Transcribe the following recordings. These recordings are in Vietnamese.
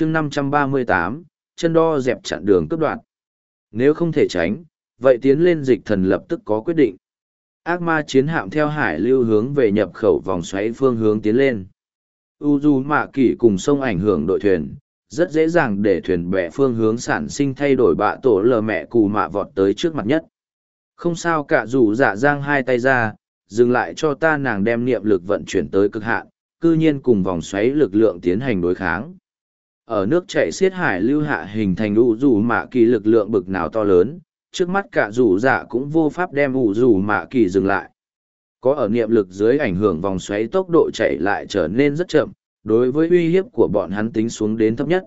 chương 538, chân đo dẹp chặn đường cướp đoạn. Nếu không thể tránh, vậy tiến lên dịch thần lập tức có quyết định. Ác ma chiến hạm theo hải lưu hướng về nhập khẩu vòng xoáy phương hướng tiến lên. Uzu Mạ Kỷ cùng sông ảnh hưởng đội thuyền, rất dễ dàng để thuyền bè phương hướng sản sinh thay đổi bạ tổ lờ mẹ cù mạ vọt tới trước mặt nhất. Không sao cả dù dạ giang hai tay ra, dừng lại cho ta nàng đem niệm lực vận chuyển tới cực hạn, cư nhiên cùng vòng xoáy lực lượng tiến hành đối kháng. Ở nước chảy xiết hải lưu hạ hình thành ủ rủ mạ kỳ lực lượng bực nào to lớn, trước mắt cả rủ dạ cũng vô pháp đem ủ rủ mạ kỳ dừng lại. Có ở niệm lực dưới ảnh hưởng vòng xoáy tốc độ chạy lại trở nên rất chậm, đối với uy hiếp của bọn hắn tính xuống đến thấp nhất.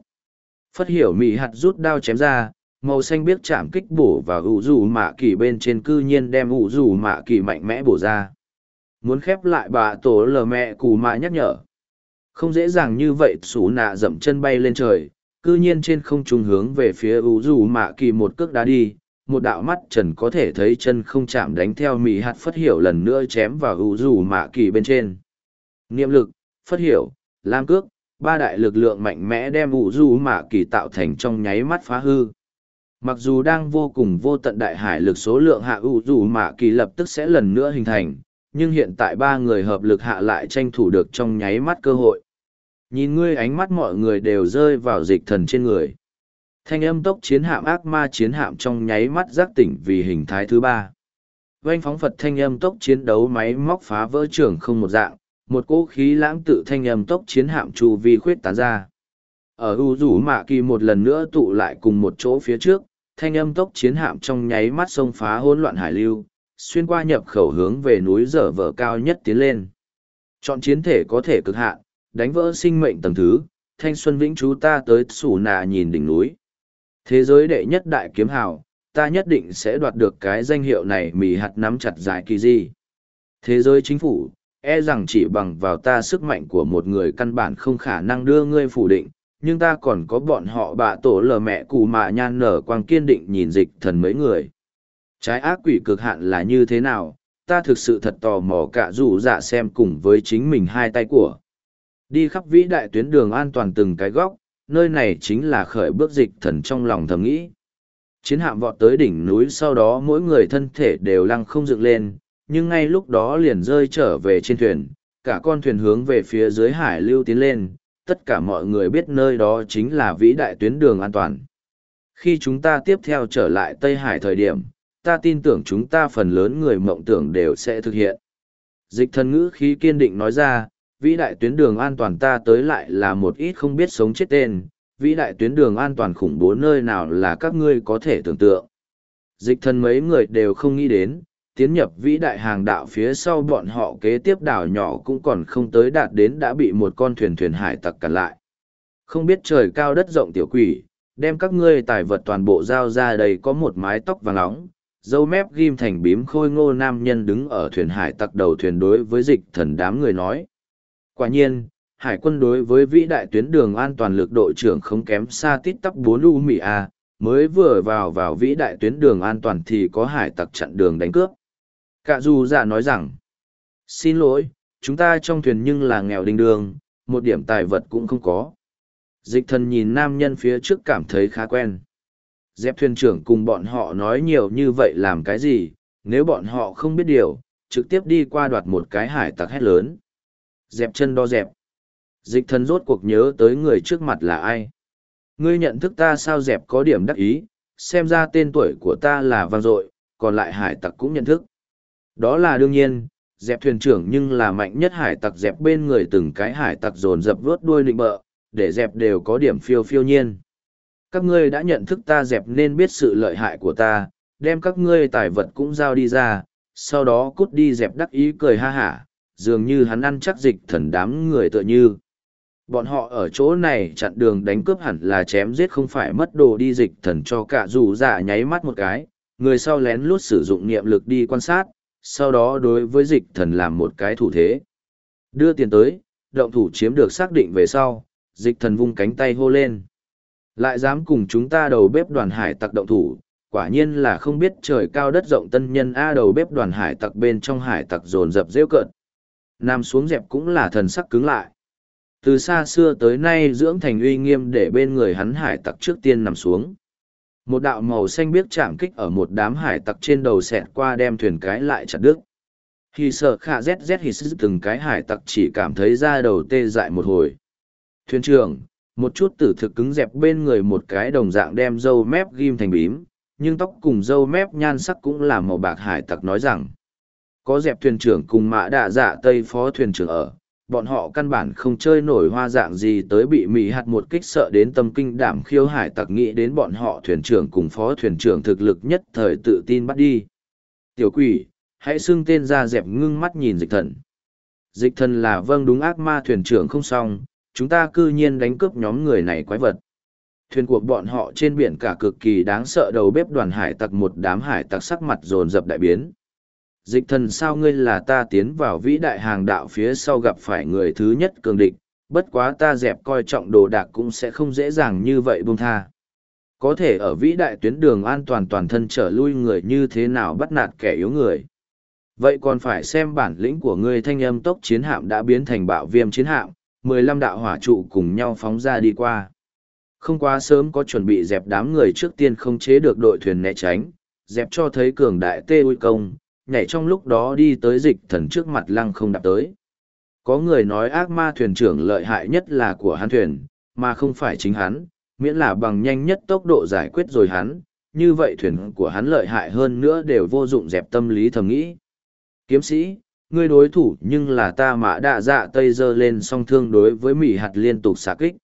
Phất hiểu mị hạt rút đao chém ra, màu xanh biếc chạm kích bổ vào ủ rủ mạ kỳ bên trên cư nhiên đem ủ rủ mạ kỳ mạnh mẽ bổ ra muốn khép lại bà tổ lờ mẹ cù mạ nhắc nhở không dễ dàng như vậy, xù nạ dậm chân bay lên trời, cư nhiên trên không trung hướng về phía ủ dù mạ kỳ một cước đá đi, một đạo mắt trần có thể thấy chân không chạm đánh theo mỹ hạt phất hiểu lần nữa chém vào ủ dù mạ kỳ bên trên niệm lực, phất hiểu, lam cước, ba đại lực lượng mạnh mẽ đem ủ dù mạ kỳ tạo thành trong nháy mắt phá hư mặc dù đang vô cùng vô tận đại hải lực số lượng hạ ủ dù mạ kỳ lập tức sẽ lần nữa hình thành, nhưng hiện tại ba người hợp lực hạ lại tranh thủ được trong nháy mắt cơ hội. Nhìn ngươi ánh mắt mọi người đều rơi vào dịch thần trên người. Thanh âm tốc chiến hạm ác ma chiến hạm trong nháy mắt giác tỉnh vì hình thái thứ ba. Vanh phóng Phật thanh âm tốc chiến đấu máy móc phá vỡ trường không một dạng, một cỗ khí lãng tự thanh âm tốc chiến hạm chu vi khuyết tán ra. Ở U rủ mạ kỳ một lần nữa tụ lại cùng một chỗ phía trước, thanh âm tốc chiến hạm trong nháy mắt xông phá hỗn loạn hải lưu, xuyên qua nhập khẩu hướng về núi dở vở cao nhất tiến lên. Chọn chiến thể có thể cực hạn, đánh vỡ sinh mệnh tầng thứ, thanh xuân vĩnh chú ta tới sủ nà nhìn đỉnh núi. Thế giới đệ nhất đại kiếm hào, ta nhất định sẽ đoạt được cái danh hiệu này mì hạt nắm chặt dài kỳ di. Thế giới chính phủ, e rằng chỉ bằng vào ta sức mạnh của một người căn bản không khả năng đưa ngươi phủ định, nhưng ta còn có bọn họ bạ tổ lờ mẹ cụ mạ nhan nở quang kiên định nhìn dịch thần mấy người. Trái ác quỷ cực hạn là như thế nào, ta thực sự thật tò mò cả dù giả xem cùng với chính mình hai tay của. Đi khắp vĩ đại tuyến đường an toàn từng cái góc, nơi này chính là khởi bước dịch thần trong lòng thầm nghĩ. Chiến hạm vọt tới đỉnh núi sau đó mỗi người thân thể đều lăng không dựng lên, nhưng ngay lúc đó liền rơi trở về trên thuyền, cả con thuyền hướng về phía dưới hải lưu tiến lên, tất cả mọi người biết nơi đó chính là vĩ đại tuyến đường an toàn. Khi chúng ta tiếp theo trở lại Tây Hải thời điểm, ta tin tưởng chúng ta phần lớn người mộng tưởng đều sẽ thực hiện. Dịch thần ngữ khí kiên định nói ra, vĩ đại tuyến đường an toàn ta tới lại là một ít không biết sống chết tên, vĩ đại tuyến đường an toàn khủng bố nơi nào là các ngươi có thể tưởng tượng. Dịch thần mấy người đều không nghĩ đến, tiến nhập vĩ đại hàng đạo phía sau bọn họ kế tiếp đảo nhỏ cũng còn không tới đạt đến đã bị một con thuyền thuyền hải tặc cản lại. Không biết trời cao đất rộng tiểu quỷ, đem các ngươi tài vật toàn bộ giao ra đây có một mái tóc vàng nóng, dâu mép ghim thành bím khôi ngô nam nhân đứng ở thuyền hải tặc đầu thuyền đối với dịch thần đám người nói. Quả nhiên, hải quân đối với vĩ đại tuyến đường an toàn lực đội trưởng không kém xa tít tắp 4 u mỹ a mới vừa vào vào vĩ đại tuyến đường an toàn thì có hải tặc chặn đường đánh cướp. Cả dù dạ nói rằng, xin lỗi, chúng ta trong thuyền nhưng là nghèo đinh đường, một điểm tài vật cũng không có. Dịch thần nhìn nam nhân phía trước cảm thấy khá quen dẹp thuyền trưởng cùng bọn họ nói nhiều như vậy làm cái gì nếu bọn họ không biết điều trực tiếp đi qua đoạt một cái hải tặc hét lớn dẹp chân đo dẹp. Dịch thần rốt cuộc nhớ tới người trước mặt là ai? Ngươi nhận thức ta sao dẹp có điểm đắc ý xem ra tên tuổi của ta là vang dội còn lại hải tặc cũng nhận thức. Đó là đương nhiên dẹp thuyền trưởng nhưng là mạnh nhất hải tặc dẹp bên người từng cái hải tặc dồn dập vớt đuôi nịnh bợ để dẹp đều có điểm phiêu phiêu nhiên. Các ngươi đã nhận thức ta dẹp nên biết sự lợi hại của ta, đem các ngươi tài vật cũng giao đi ra, sau đó cút đi dẹp đắc ý cười ha hả, dường như hắn ăn chắc dịch thần đám người tựa như. Bọn họ ở chỗ này chặn đường đánh cướp hẳn là chém giết không phải mất đồ đi dịch thần cho cả dù giả nháy mắt một cái, người sau lén lút sử dụng niệm lực đi quan sát, sau đó đối với dịch thần làm một cái thủ thế. Đưa tiền tới, động thủ chiếm được xác định về sau, dịch thần vung cánh tay hô lên. Lại dám cùng chúng ta đầu bếp đoàn hải tặc động thủ, quả nhiên là không biết trời cao đất rộng tân nhân A đầu bếp đoàn hải tặc bên trong hải tặc dồn dập rêu cợt. Nam xuống dẹp cũng là thần sắc cứng lại. từ xa xưa tới nay dưỡng thành uy nghiêm để bên người hắn hải tặc trước tiên nằm xuống. Một đạo màu xanh biếc chạm kích ở một đám hải tặc trên đầu xẹt qua đem thuyền cái lại chặt đứt. Khi sợ khả zz hít từng cái hải tặc chỉ cảm thấy da đầu tê dại một hồi. Thuyền trưởng, một chút tử thực cứng dẹp bên người một cái đồng dạng đem râu mép ghim thành bím, nhưng tóc cùng râu mép nhan sắc cũng là màu bạc hải tặc nói rằng có dẹp thuyền trưởng cùng mã đạ dạ tây phó thuyền trưởng ở, bọn họ căn bản không chơi nổi hoa dạng gì tới bị mỹ hạt một kích sợ đến tâm kinh đảm khiêu hải tặc nghĩ đến bọn họ thuyền trưởng cùng phó thuyền trưởng thực lực nhất thời tự tin bắt đi. Tiểu quỷ, hãy xưng tên ra dẹp ngưng mắt nhìn dịch thần. Dịch thần là vâng đúng ác ma thuyền trưởng không xong, chúng ta cư nhiên đánh cướp nhóm người này quái vật. Thuyền cuộc bọn họ trên biển cả cực kỳ đáng sợ đầu bếp đoàn hải tặc một đám hải tặc sắc mặt dồn dập đại biến dịch thần sao ngươi là ta tiến vào vĩ đại hàng đạo phía sau gặp phải người thứ nhất cường địch, bất quá ta dẹp coi trọng đồ đạc cũng sẽ không dễ dàng như vậy buông tha. Có thể ở vĩ đại tuyến đường an toàn toàn thân trở lui người như thế nào bắt nạt kẻ yếu người. Vậy còn phải xem bản lĩnh của ngươi thanh âm tốc chiến hạm đã biến thành bạo viêm chiến hạm, mười lăm đạo hỏa trụ cùng nhau phóng ra đi qua. Không quá sớm có chuẩn bị dẹp đám người trước tiên không chế được đội thuyền né tránh, dẹp cho thấy cường đại tê uy công, nhảy trong lúc đó đi tới dịch thần trước mặt lăng không đạp tới. Có người nói ác ma thuyền trưởng lợi hại nhất là của hắn thuyền, mà không phải chính hắn, miễn là bằng nhanh nhất tốc độ giải quyết rồi hắn, như vậy thuyền của hắn lợi hại hơn nữa đều vô dụng dẹp tâm lý thầm nghĩ. Kiếm sĩ, ngươi đối thủ nhưng là ta mã đạ dạ tây dơ lên song thương đối với mỹ hạt liên tục xạ kích.